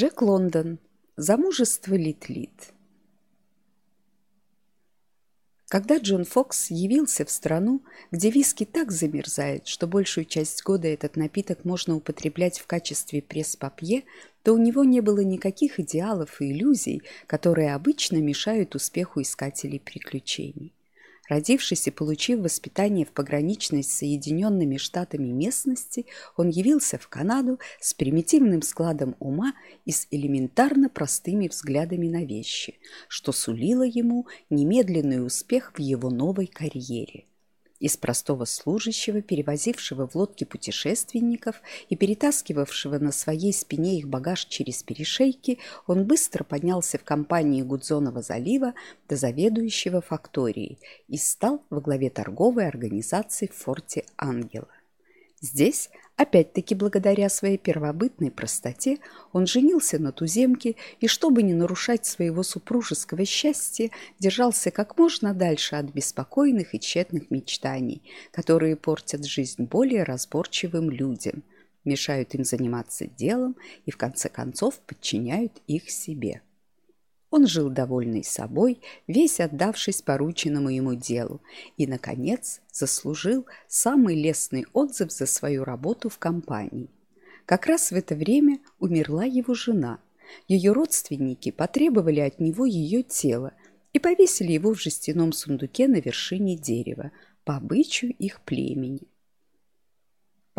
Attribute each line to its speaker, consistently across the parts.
Speaker 1: Джек Лондон. Замужество Лит-Лит. Когда Джон Фокс явился в страну, где виски так замерзает, что большую часть года этот напиток можно употреблять в качестве пресс-папье, то у него не было никаких идеалов и иллюзий, которые обычно мешают успеху искателей приключений. Родившись и получив воспитание в пограничной с Соединенными Штатами местности, он явился в Канаду с примитивным складом ума и с элементарно простыми взглядами на вещи, что сулило ему немедленный успех в его новой карьере. Из простого служащего, перевозившего в лодке путешественников и перетаскивавшего на своей спине их багаж через перешейки, он быстро поднялся в компании Гудзонова залива до заведующего факторией и стал во главе торговой организации в форте Ангела. Здесь Опять-таки, благодаря своей первобытной простоте, он женился на туземке и, чтобы не нарушать своего супружеского счастья, держался как можно дальше от беспокойных и тщетных мечтаний, которые портят жизнь более разборчивым людям, мешают им заниматься делом и, в конце концов, подчиняют их себе. Он жил довольный собой, весь отдавшись порученному ему делу, и, наконец, заслужил самый лестный отзыв за свою работу в компании. Как раз в это время умерла его жена. Ее родственники потребовали от него ее тело и повесили его в жестяном сундуке на вершине дерева по обычаю их племени.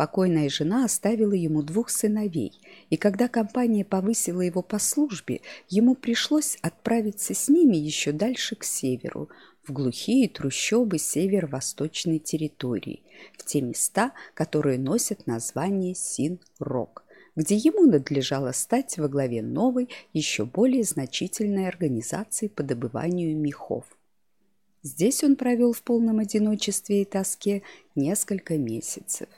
Speaker 1: Покойная жена оставила ему двух сыновей, и когда компания повысила его по службе, ему пришлось отправиться с ними еще дальше к северу, в глухие трущобы северо-восточной территории, в те места, которые носят название Син-Рок, где ему надлежало стать во главе новой, еще более значительной организации по добыванию мехов. Здесь он провел в полном одиночестве и тоске несколько месяцев.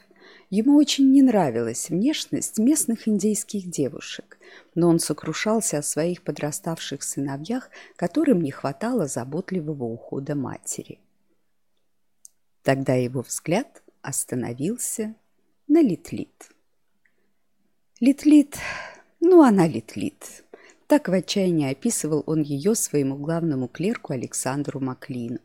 Speaker 1: Ему очень не нравилась внешность местных индейских девушек, но он сокрушался о своих подраставших сыновьях, которым не хватало заботливого ухода матери. Тогда его взгляд остановился на Литлит. Литлит, ну она Литлит. Так в отчаянии описывал он ее своему главному клерку Александру Маклину.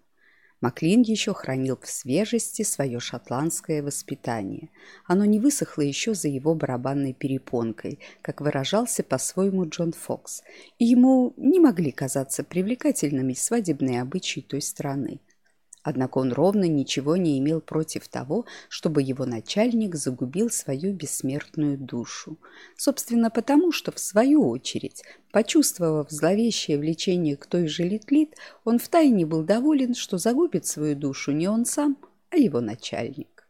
Speaker 1: Маклин еще хранил в свежести свое шотландское воспитание. Оно не высохло еще за его барабанной перепонкой, как выражался по-своему Джон Фокс, и ему не могли казаться привлекательными свадебные обычаи той страны. Однако он ровно ничего не имел против того, чтобы его начальник загубил свою бессмертную душу. Собственно, потому что, в свою очередь, почувствовав зловещее влечение к той же Литлит, он втайне был доволен, что загубит свою душу не он сам, а его начальник.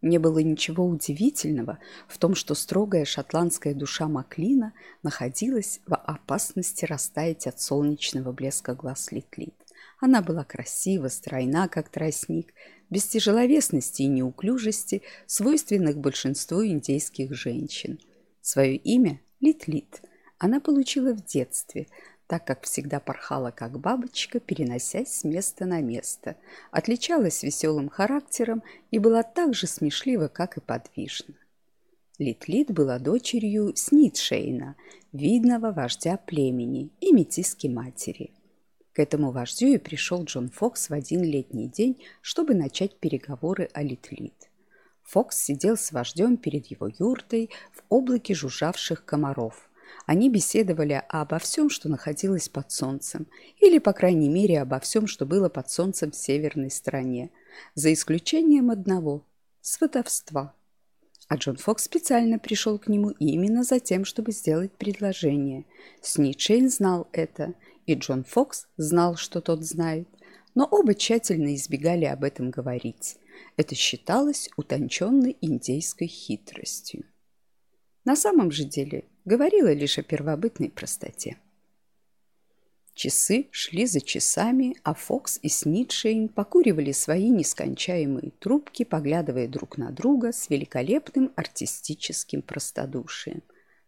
Speaker 1: Не было ничего удивительного в том, что строгая шотландская душа Маклина находилась в опасности растаять от солнечного блеска глаз Литлит. Она была красива, стройна, как тростник, без тяжеловесности и неуклюжести, свойственных большинству индейских женщин. Свое имя – Лит-Лит – она получила в детстве, так как всегда порхала как бабочка, переносясь с места на место, отличалась веселым характером и была так же смешлива, как и подвижна. Лит-Лит была дочерью Снитшейна, видного вождя племени и метиски матери – к этому вождю и пришел Джон Фокс в один летний день, чтобы начать переговоры о Литлит. Фокс сидел с вождем перед его юртой в облаке жужжавших комаров. Они беседовали обо всем, что находилось под солнцем, или, по крайней мере, обо всем, что было под солнцем в северной стране, за исключением одного – сватовства. А Джон Фокс специально пришел к нему именно за тем, чтобы сделать предложение. Снитчейн знал это – и Джон Фокс знал, что тот знает, но оба тщательно избегали об этом говорить. Это считалось утонченной индейской хитростью. На самом же деле говорила лишь о первобытной простоте. Часы шли за часами, а Фокс и Снитшейн покуривали свои нескончаемые трубки, поглядывая друг на друга с великолепным артистическим простодушием.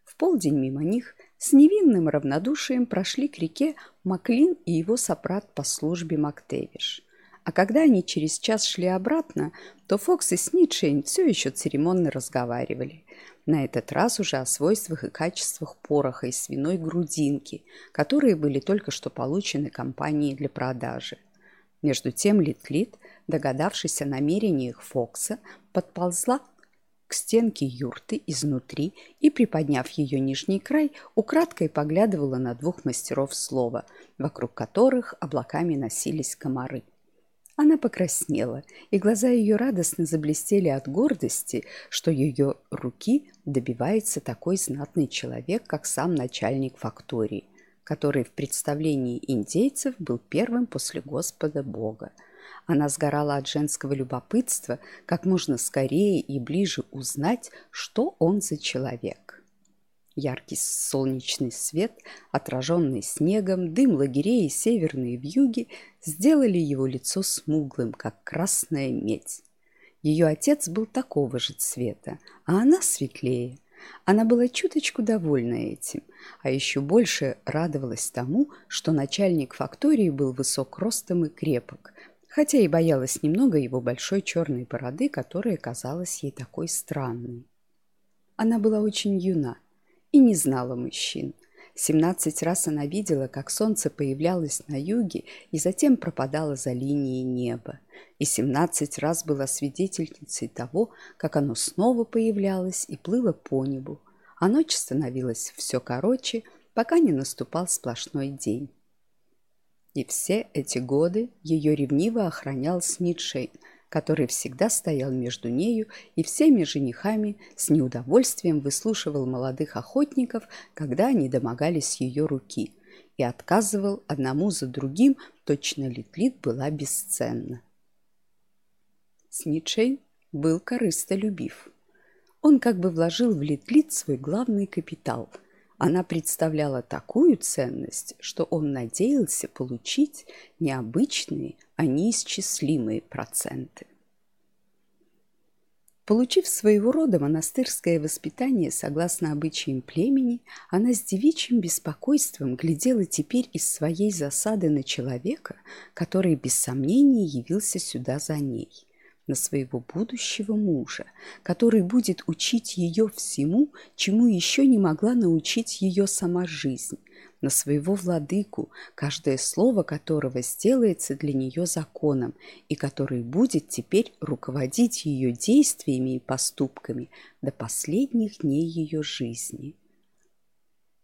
Speaker 1: В полдень мимо них с невинным равнодушием прошли к реке Маклин и его сопрат по службе Мактевиш. А когда они через час шли обратно, то Фокс и Снитшейн все еще церемонно разговаривали. На этот раз уже о свойствах и качествах пороха и свиной грудинки, которые были только что получены компанией для продажи. Между тем Литлит, догадавшись о намерениях Фокса, подползла к стенке юрты изнутри и, приподняв ее нижний край, украдкой поглядывала на двух мастеров слова, вокруг которых облаками носились комары. Она покраснела, и глаза ее радостно заблестели от гордости, что ее руки добивается такой знатный человек, как сам начальник фактории, который в представлении индейцев был первым после Господа Бога. Она сгорала от женского любопытства, как можно скорее и ближе узнать, что он за человек. Яркий солнечный свет, отраженный снегом, дым лагерей и северные вьюги сделали его лицо смуглым, как красная медь. Ее отец был такого же цвета, а она светлее. Она была чуточку довольна этим, а еще больше радовалась тому, что начальник фактории был высок ростом и крепок, хотя и боялась немного его большой черной бороды, которая казалась ей такой странной. Она была очень юна, и не знала мужчин. Семнадцать раз она видела, как солнце появлялось на юге и затем пропадало за линией неба. И семнадцать раз была свидетельницей того, как оно снова появлялось и плыло по небу. А ночь становилась все короче, пока не наступал сплошной день. И все эти годы ее ревниво охранял Снитшейн – который всегда стоял между нею и всеми женихами, с неудовольствием выслушивал молодых охотников, когда они домогались ее руки, и отказывал одному за другим, точно Литлит была бесценна. Сничей был корыстолюбив. Он как бы вложил в Литлит свой главный капитал – она представляла такую ценность, что он надеялся получить необычные, а неисчислимые проценты. Получив своего рода монастырское воспитание согласно обычаям племени, она с девичьим беспокойством глядела теперь из своей засады на человека, который без сомнения явился сюда за ней – на своего будущего мужа, который будет учить ее всему, чему еще не могла научить ее сама жизнь, на своего владыку, каждое слово которого сделается для нее законом и который будет теперь руководить ее действиями и поступками до последних дней ее жизни.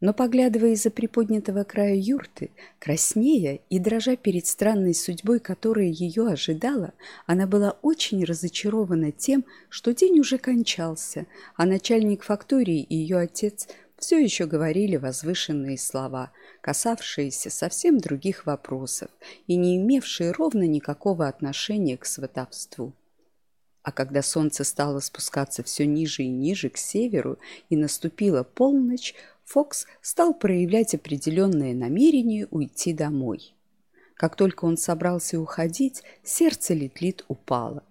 Speaker 1: Но, поглядывая из-за приподнятого края юрты, краснея и дрожа перед странной судьбой, которая ее ожидала, она была очень разочарована тем, что день уже кончался, а начальник фактории и ее отец все еще говорили возвышенные слова, касавшиеся совсем других вопросов и не имевшие ровно никакого отношения к сватовству. А когда солнце стало спускаться все ниже и ниже к северу и наступила полночь, Фокс стал проявлять определенное намерение уйти домой. Как только он собрался уходить, сердце Литлит упало.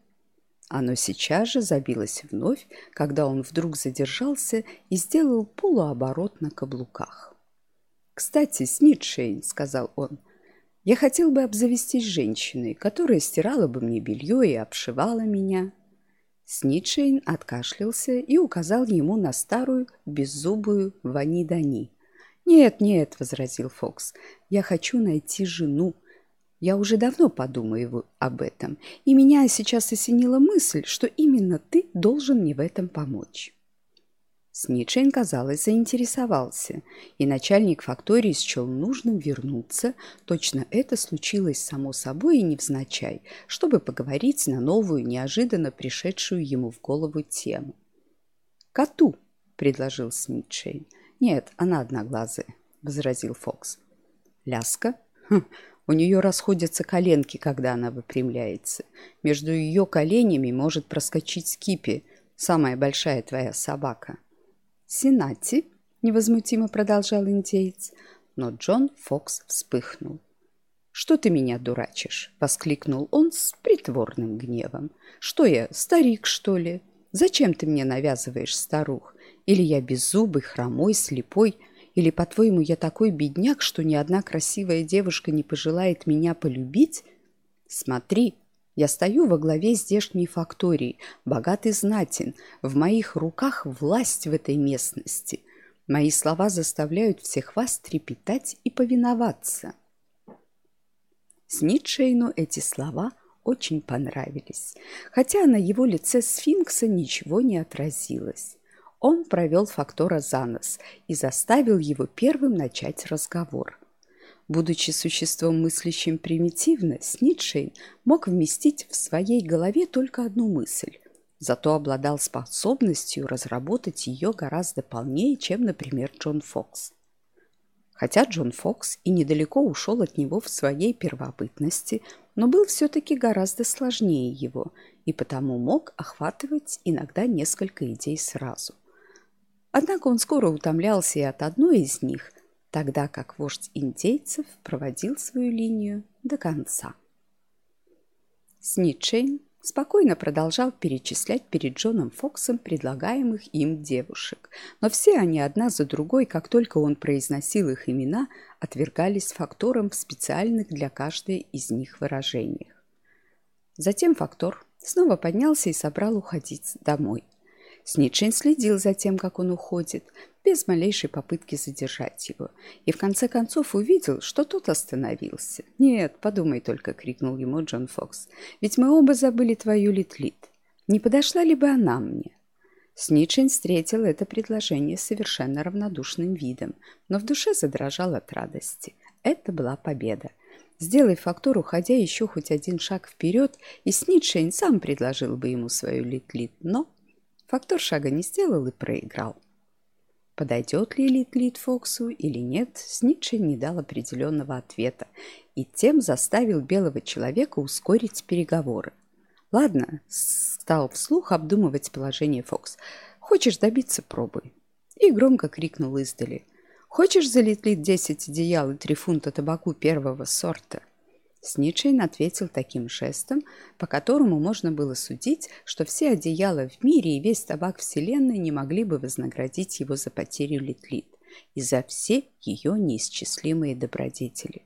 Speaker 1: Оно сейчас же забилось вновь, когда он вдруг задержался и сделал полуоборот на каблуках. «Кстати, Снитшейн», — сказал он, — «я хотел бы обзавестись женщиной, которая стирала бы мне белье и обшивала меня». Снитшейн откашлялся и указал ему на старую беззубую Вани-Дани. «Нет, нет», — возразил Фокс, — «я хочу найти жену. Я уже давно подумаю об этом, и меня сейчас осенила мысль, что именно ты должен мне в этом помочь». Снитшейн, казалось, заинтересовался, и начальник фактории счел нужным вернуться. Точно это случилось само собой и невзначай, чтобы поговорить на новую, неожиданно пришедшую ему в голову тему. «Коту!» — предложил Снитшейн. «Нет, она одноглазая», — возразил Фокс. «Ляска? Хм, у нее расходятся коленки, когда она выпрямляется. Между ее коленями может проскочить скипи, самая большая твоя собака». «Сенати», — невозмутимо продолжал индеец, но Джон Фокс вспыхнул. «Что ты меня дурачишь?» — воскликнул он с притворным гневом. «Что я, старик, что ли? Зачем ты мне навязываешь старух? Или я беззубый, хромой, слепой? Или, по-твоему, я такой бедняк, что ни одна красивая девушка не пожелает меня полюбить? Смотри, Я стою во главе здешней фактории, богатый знатен, в моих руках власть в этой местности. Мои слова заставляют всех вас трепетать и повиноваться. Снитшейну эти слова очень понравились, хотя на его лице сфинкса ничего не отразилось. Он провел фактора за нос и заставил его первым начать разговор – Будучи существом мыслящим примитивно, Снитшейн мог вместить в своей голове только одну мысль, зато обладал способностью разработать ее гораздо полнее, чем, например, Джон Фокс. Хотя Джон Фокс и недалеко ушел от него в своей первобытности, но был все-таки гораздо сложнее его и потому мог охватывать иногда несколько идей сразу. Однако он скоро утомлялся и от одной из них, тогда как вождь индейцев проводил свою линию до конца. Снитчейн спокойно продолжал перечислять перед Джоном Фоксом предлагаемых им девушек, но все они одна за другой, как только он произносил их имена, отвергались фактором в специальных для каждой из них выражениях. Затем фактор снова поднялся и собрал уходить домой. Снитчин следил за тем, как он уходит, без малейшей попытки задержать его, и в конце концов увидел, что тот остановился. «Нет, подумай только», — крикнул ему Джон Фокс, «ведь мы оба забыли твою Литлит. Не подошла ли бы она мне?» Снитчин встретил это предложение совершенно равнодушным видом, но в душе задрожал от радости. Это была победа. Сделай фактор, уходя еще хоть один шаг вперед, и Снитшейн сам предложил бы ему свою Литлит, но фактор шага не сделал и проиграл. Подойдет ли Лит Лит Фоксу или нет, Снитчи не дал определенного ответа и тем заставил белого человека ускорить переговоры. «Ладно», — стал вслух обдумывать положение Фокс. «Хочешь добиться, пробуй». И громко крикнул издали. «Хочешь залить Лит десять одеял и три фунта табаку первого сорта?» Снитчейн ответил таким жестом, по которому можно было судить, что все одеяла в мире и весь табак Вселенной не могли бы вознаградить его за потерю Литлит и за все ее неисчислимые добродетели.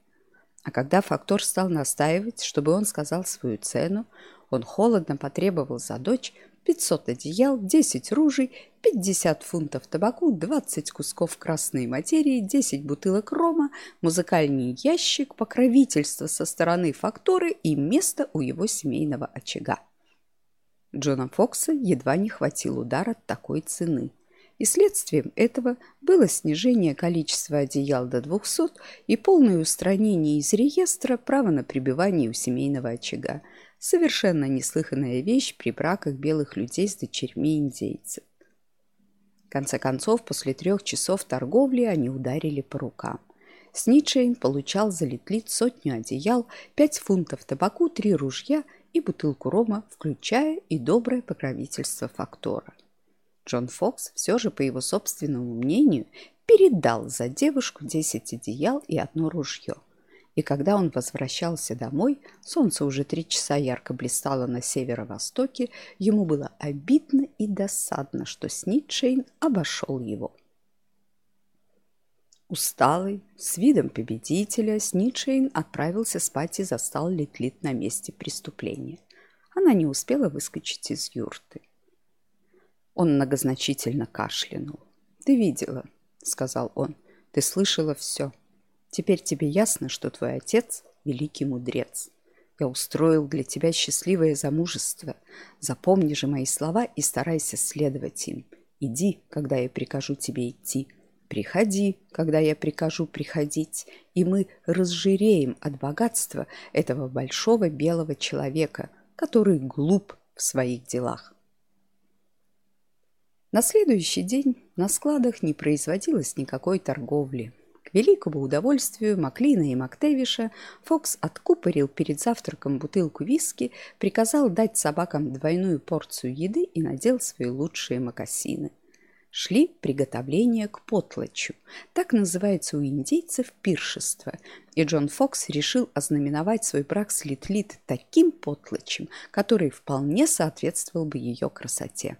Speaker 1: А когда Фактор стал настаивать, чтобы он сказал свою цену, он холодно потребовал за дочь 500 одеял, 10 ружей, 50 фунтов табаку, 20 кусков красной материи, 10 бутылок рома, музыкальный ящик, покровительство со стороны факторы и место у его семейного очага. Джона Фокса едва не хватил удар от такой цены. И следствием этого было снижение количества одеял до 200 и полное устранение из реестра права на пребывание у семейного очага – Совершенно неслыханная вещь при браках белых людей с дочерьми индейцев. В конце концов, после трех часов торговли они ударили по рукам. Снитшейн получал за литлит сотню одеял, пять фунтов табаку, три ружья и бутылку рома, включая и доброе покровительство фактора. Джон Фокс все же, по его собственному мнению, передал за девушку десять одеял и одно ружье – и когда он возвращался домой, солнце уже три часа ярко блистало на северо-востоке, ему было обидно и досадно, что Снитшейн обошел его. Усталый, с видом победителя, Снитшейн отправился спать и застал Литлит на месте преступления. Она не успела выскочить из юрты. Он многозначительно кашлянул. «Ты видела», — сказал он, — «ты слышала все». Теперь тебе ясно, что твой отец – великий мудрец. Я устроил для тебя счастливое замужество. Запомни же мои слова и старайся следовать им. Иди, когда я прикажу тебе идти. Приходи, когда я прикажу приходить, и мы разжиреем от богатства этого большого белого человека, который глуп в своих делах. На следующий день на складах не производилось никакой торговли. Великому удовольствию Маклина и Мактевиша Фокс откупорил перед завтраком бутылку виски, приказал дать собакам двойную порцию еды и надел свои лучшие мокасины. Шли приготовления к потлачу. Так называется у индейцев пиршество. И Джон Фокс решил ознаменовать свой брак с Литлит таким потлачем, который вполне соответствовал бы ее красоте.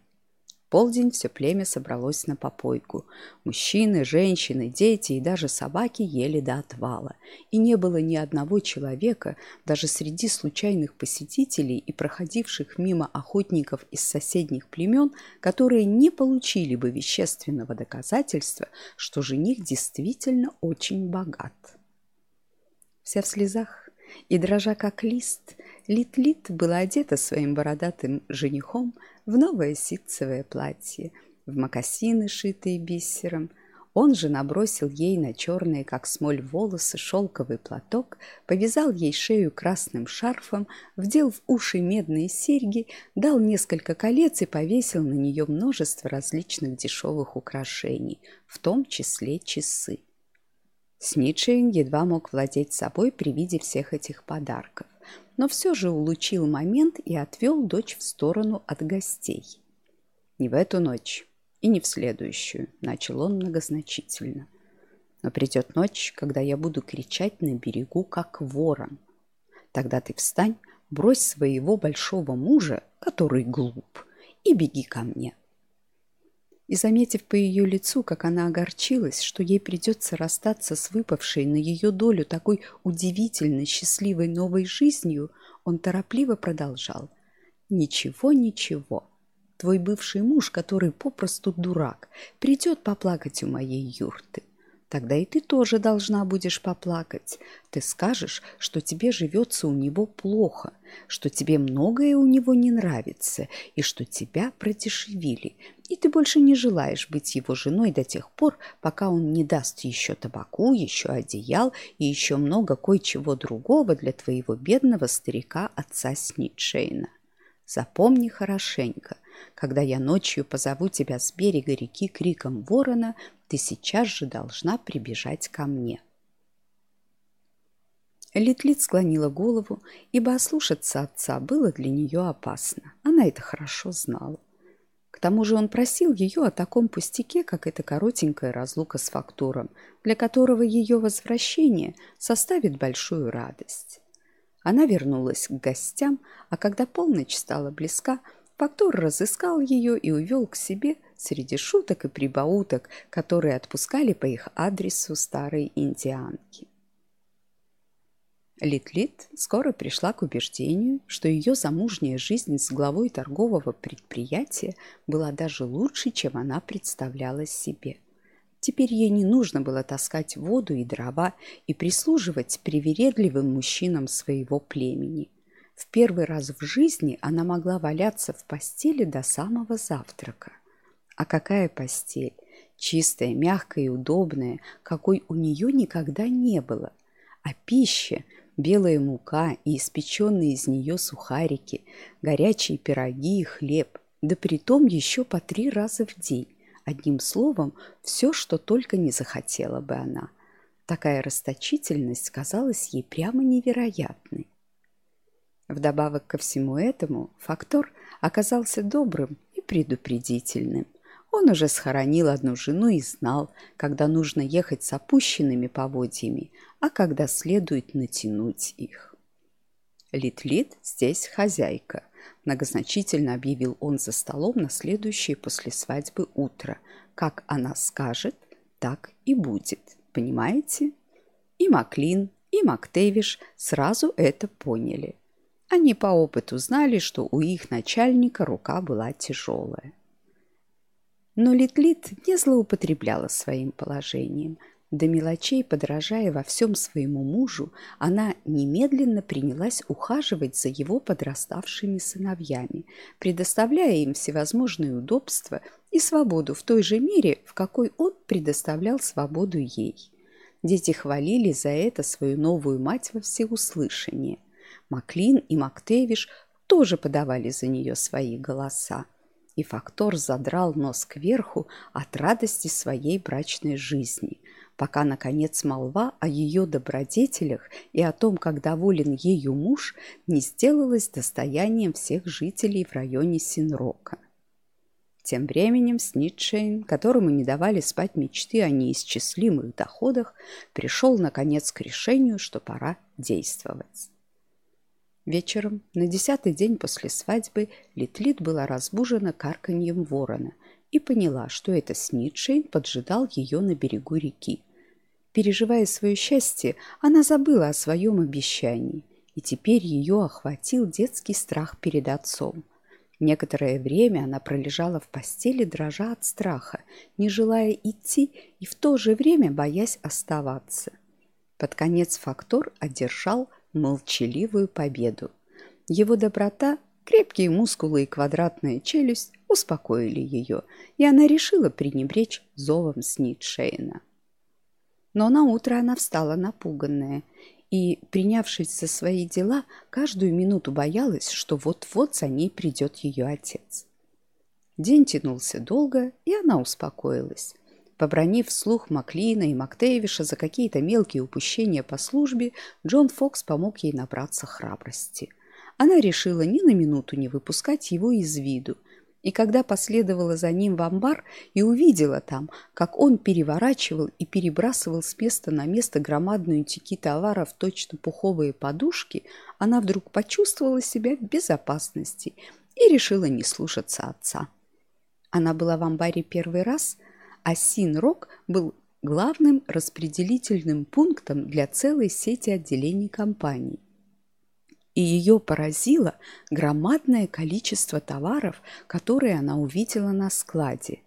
Speaker 1: Полдень все племя собралось на попойку. Мужчины, женщины, дети и даже собаки ели до отвала. И не было ни одного человека, даже среди случайных посетителей и проходивших мимо охотников из соседних племен, которые не получили бы вещественного доказательства, что жених действительно очень богат. Вся в слезах и дрожа как лист, Лит-Лит была одета своим бородатым женихом в новое ситцевое платье, в мокасины, шитые бисером. Он же набросил ей на черные, как смоль, волосы шелковый платок, повязал ей шею красным шарфом, вдел в уши медные серьги, дал несколько колец и повесил на нее множество различных дешевых украшений, в том числе часы. Снитшейн едва мог владеть собой при виде всех этих подарков но все же улучил момент и отвел дочь в сторону от гостей. «Не в эту ночь и не в следующую», — начал он многозначительно. «Но придет ночь, когда я буду кричать на берегу, как ворон. Тогда ты встань, брось своего большого мужа, который глуп, и беги ко мне и, заметив по ее лицу, как она огорчилась, что ей придется расстаться с выпавшей на ее долю такой удивительно счастливой новой жизнью, он торопливо продолжал. «Ничего, ничего. Твой бывший муж, который попросту дурак, придет поплакать у моей юрты. Тогда и ты тоже должна будешь поплакать. Ты скажешь, что тебе живется у него плохо, что тебе многое у него не нравится и что тебя продешевили, и ты больше не желаешь быть его женой до тех пор, пока он не даст еще табаку, еще одеял и еще много кое-чего другого для твоего бедного старика отца Снитшейна. Запомни хорошенько, когда я ночью позову тебя с берега реки криком ворона, ты сейчас же должна прибежать ко мне. Литлит склонила голову, ибо ослушаться отца было для нее опасно. Она это хорошо знала. К тому же он просил ее о таком пустяке, как эта коротенькая разлука с фактуром, для которого ее возвращение составит большую радость. Она вернулась к гостям, а когда полночь стала близка, фактур разыскал ее и увел к себе – среди шуток и прибауток, которые отпускали по их адресу старые индианки. Лит-Лит скоро пришла к убеждению, что ее замужняя жизнь с главой торгового предприятия была даже лучше, чем она представляла себе. Теперь ей не нужно было таскать воду и дрова и прислуживать привередливым мужчинам своего племени. В первый раз в жизни она могла валяться в постели до самого завтрака. А какая постель! Чистая, мягкая и удобная, какой у нее никогда не было. А пища – белая мука и испеченные из нее сухарики, горячие пироги и хлеб, да притом еще по три раза в день. Одним словом, все, что только не захотела бы она. Такая расточительность казалась ей прямо невероятной. Вдобавок ко всему этому, Фактор оказался добрым и предупредительным – он уже схоронил одну жену и знал, когда нужно ехать с опущенными поводьями, а когда следует натянуть их. «Лит-Лит здесь хозяйка», – многозначительно объявил он за столом на следующее после свадьбы утро. «Как она скажет, так и будет. Понимаете?» И Маклин, и Мактевиш сразу это поняли. Они по опыту знали, что у их начальника рука была тяжелая. Но Литлит не злоупотребляла своим положением. До мелочей, подражая во всем своему мужу, она немедленно принялась ухаживать за его подраставшими сыновьями, предоставляя им всевозможные удобства и свободу в той же мере, в какой он предоставлял свободу ей. Дети хвалили за это свою новую мать во всеуслышание. Маклин и Мактевиш тоже подавали за нее свои голоса и Фактор задрал нос кверху от радости своей брачной жизни, пока, наконец, молва о ее добродетелях и о том, как доволен ею муж, не сделалась достоянием всех жителей в районе Синрока. Тем временем Снитшейн, которому не давали спать мечты о неисчислимых доходах, пришел, наконец, к решению, что пора действовать. Вечером, на десятый день после свадьбы, Литлит была разбужена карканьем ворона, и поняла, что это Снитшейн поджидал ее на берегу реки. Переживая свое счастье, она забыла о своем обещании, и теперь ее охватил детский страх перед отцом. Некоторое время она пролежала в постели, дрожа от страха, не желая идти и в то же время боясь оставаться. Под конец Фактор одержал молчаливую победу. Его доброта, крепкие мускулы и квадратная челюсть успокоили ее, и она решила пренебречь зовом Снитшейна. Но на утро она встала напуганная и, принявшись за свои дела, каждую минуту боялась, что вот-вот за ней придет ее отец. День тянулся долго, и она успокоилась. Побронив вслух Маклина и Мактейвиша за какие-то мелкие упущения по службе, Джон Фокс помог ей набраться храбрости. Она решила ни на минуту не выпускать его из виду – и когда последовала за ним в амбар и увидела там, как он переворачивал и перебрасывал с места на место громадную тюки товаров точно пуховые подушки, она вдруг почувствовала себя в безопасности и решила не слушаться отца. Она была в амбаре первый раз, а Син-Рок был главным распределительным пунктом для целой сети отделений компании и ее поразило громадное количество товаров, которые она увидела на складе.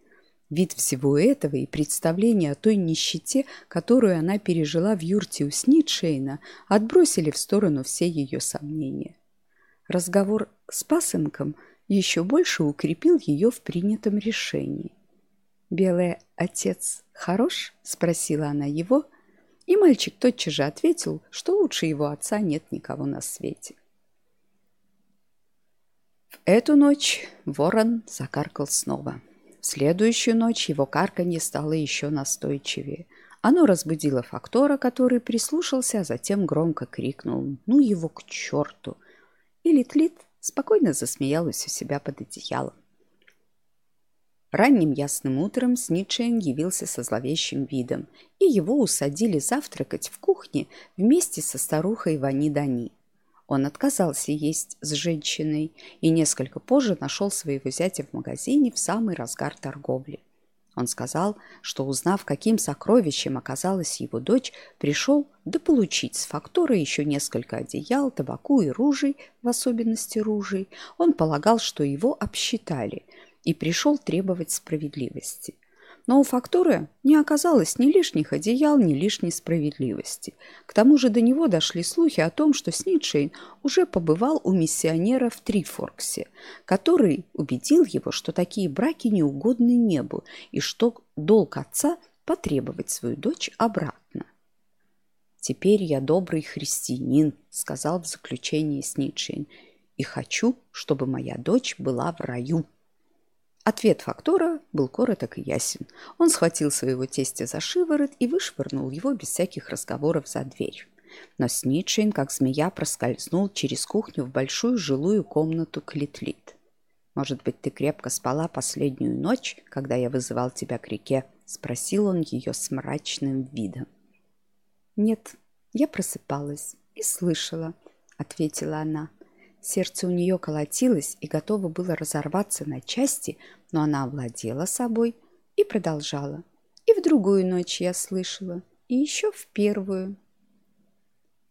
Speaker 1: Вид всего этого и представление о той нищете, которую она пережила в юрте у Снитшейна, отбросили в сторону все ее сомнения. Разговор с пасынком еще больше укрепил ее в принятом решении. «Белый отец хорош?» – спросила она его, и мальчик тотчас же ответил, что лучше его отца нет никого на свете. В эту ночь ворон закаркал снова. В следующую ночь его карканье стало еще настойчивее. Оно разбудило фактора, который прислушался, а затем громко крикнул «Ну его к черту!» И Литлит спокойно засмеялась у себя под одеялом. Ранним ясным утром Снитшейн явился со зловещим видом, и его усадили завтракать в кухне вместе со старухой Вани Дани. Он отказался есть с женщиной и несколько позже нашел своего зятя в магазине в самый разгар торговли. Он сказал, что, узнав, каким сокровищем оказалась его дочь, пришел дополучить с фактора еще несколько одеял, табаку и ружей, в особенности ружей. Он полагал, что его обсчитали, и пришел требовать справедливости. Но у фактуры не оказалось ни лишних одеял, ни лишней справедливости. К тому же до него дошли слухи о том, что Снитшейн уже побывал у миссионера в Трифорксе, который убедил его, что такие браки неугодны небу и что долг отца потребовать свою дочь обратно. «Теперь я добрый христианин», — сказал в заключении Снитшейн, «и хочу, чтобы моя дочь была в раю». Ответ фактора был короток и ясен. Он схватил своего тестя за шиворот и вышвырнул его без всяких разговоров за дверь. Но Снитшейн, как змея, проскользнул через кухню в большую жилую комнату Клитлит. «Может быть, ты крепко спала последнюю ночь, когда я вызывал тебя к реке?» — спросил он ее с мрачным видом. «Нет, я просыпалась и слышала», — ответила она. Сердце у нее колотилось и готово было разорваться на части, но она овладела собой и продолжала. И в другую ночь я слышала, и еще в первую.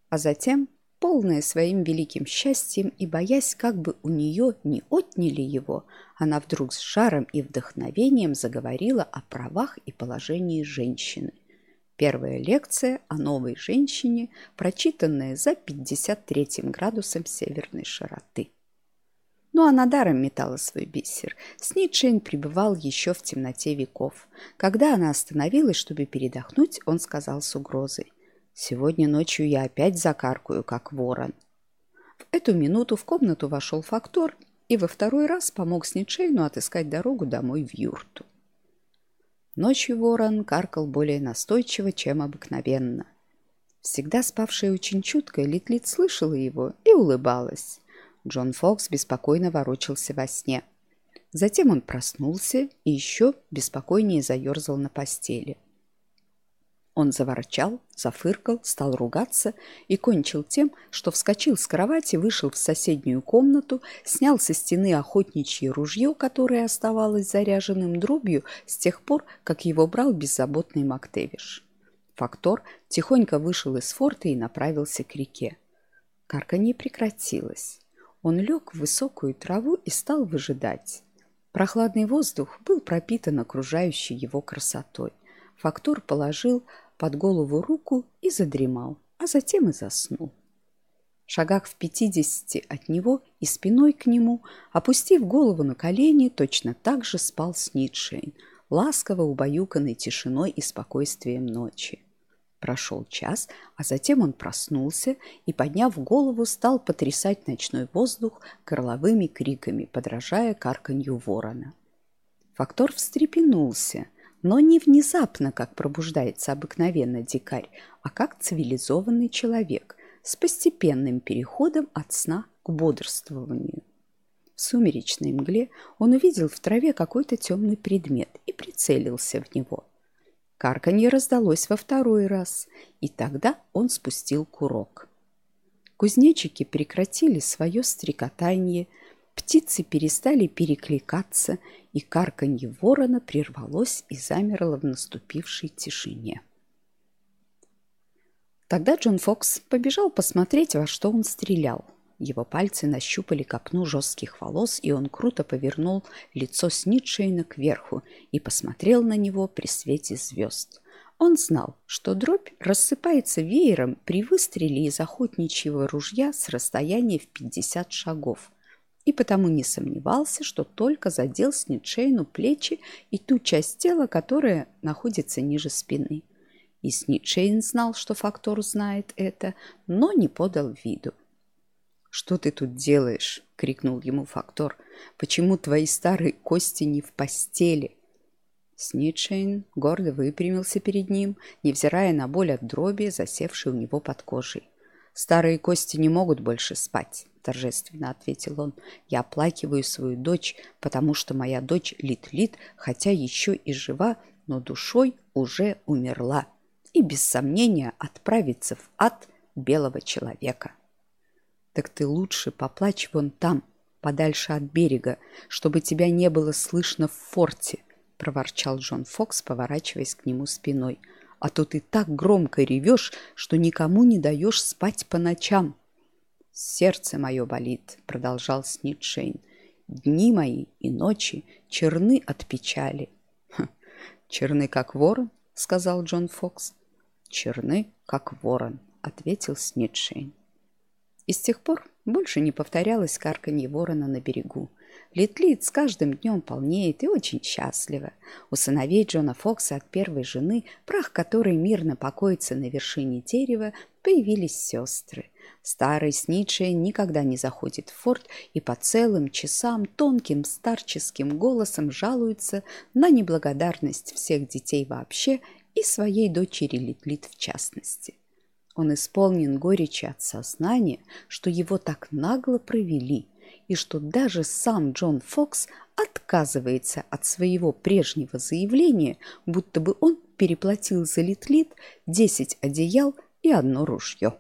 Speaker 1: А затем, полная своим великим счастьем и боясь, как бы у нее не отняли его, она вдруг с жаром и вдохновением заговорила о правах и положении женщины. Первая лекция о новой женщине, прочитанная за 53 градусом северной широты. Но она даром метала свой бисер. Снитшейн пребывал еще в темноте веков. Когда она остановилась, чтобы передохнуть, он сказал с угрозой. «Сегодня ночью я опять закаркаю, как ворон». В эту минуту в комнату вошел фактор и во второй раз помог Снитшейну отыскать дорогу домой в юрту. Ночью ворон каркал более настойчиво, чем обыкновенно. Всегда спавшая очень чутко, Литлит слышала его и улыбалась. Джон Фокс беспокойно ворочался во сне. Затем он проснулся и еще беспокойнее заерзал на постели. Он заворчал, зафыркал, стал ругаться и кончил тем, что вскочил с кровати, вышел в соседнюю комнату, снял со стены охотничье ружье, которое оставалось заряженным дробью с тех пор, как его брал беззаботный Мактевиш. Фактор тихонько вышел из форта и направился к реке. Карканье прекратилось. Он лег в высокую траву и стал выжидать. Прохладный воздух был пропитан окружающей его красотой. Фактор положил под голову руку и задремал, а затем и заснул. В шагах в пятидесяти от него и спиной к нему, опустив голову на колени, точно так же спал Снитшейн, ласково убаюканный тишиной и спокойствием ночи. Прошел час, а затем он проснулся и, подняв голову, стал потрясать ночной воздух горловыми криками, подражая карканью ворона. Фактор встрепенулся – но не внезапно, как пробуждается обыкновенно дикарь, а как цивилизованный человек с постепенным переходом от сна к бодрствованию. В сумеречной мгле он увидел в траве какой-то темный предмет и прицелился в него. Карканье раздалось во второй раз, и тогда он спустил курок. Кузнечики прекратили свое стрекотание – Птицы перестали перекликаться, и карканье ворона прервалось и замерло в наступившей тишине. Тогда Джон Фокс побежал посмотреть, во что он стрелял. Его пальцы нащупали копну жестких волос, и он круто повернул лицо Снитшейна кверху и посмотрел на него при свете звезд. Он знал, что дробь рассыпается веером при выстреле из охотничьего ружья с расстояния в 50 шагов – и потому не сомневался, что только задел Снитшейну плечи и ту часть тела, которая находится ниже спины. И Снитшейн знал, что Фактор знает это, но не подал виду. «Что ты тут делаешь?» — крикнул ему Фактор. «Почему твои старые кости не в постели?» Снитшейн гордо выпрямился перед ним, невзирая на боль от дроби, засевшей у него под кожей. «Старые кости не могут больше спать», — торжественно ответил он. «Я оплакиваю свою дочь, потому что моя дочь Лит-Лит, хотя еще и жива, но душой уже умерла и, без сомнения, отправится в ад белого человека». «Так ты лучше поплачь вон там, подальше от берега, чтобы тебя не было слышно в форте», — проворчал Джон Фокс, поворачиваясь к нему спиной — а то ты так громко ревешь, что никому не даешь спать по ночам. Сердце мое болит, продолжал Снитшейн. Дни мои и ночи черны от печали. черны, как ворон, сказал Джон Фокс. Черны, как ворон, ответил Снитшейн. И с тех пор больше не повторялось карканье ворона на берегу. Литлит с каждым днем полнеет и очень счастлива. У сыновей Джона Фокса от первой жены, прах которой мирно покоится на вершине дерева, появились сестры. Старый Снитшей никогда не заходит в форт и по целым часам тонким старческим голосом жалуется на неблагодарность всех детей вообще и своей дочери Литлит в частности. Он исполнен горечи от сознания, что его так нагло провели – и что даже сам Джон Фокс отказывается от своего прежнего заявления, будто бы он переплатил за Литлит 10 одеял и одно ружье.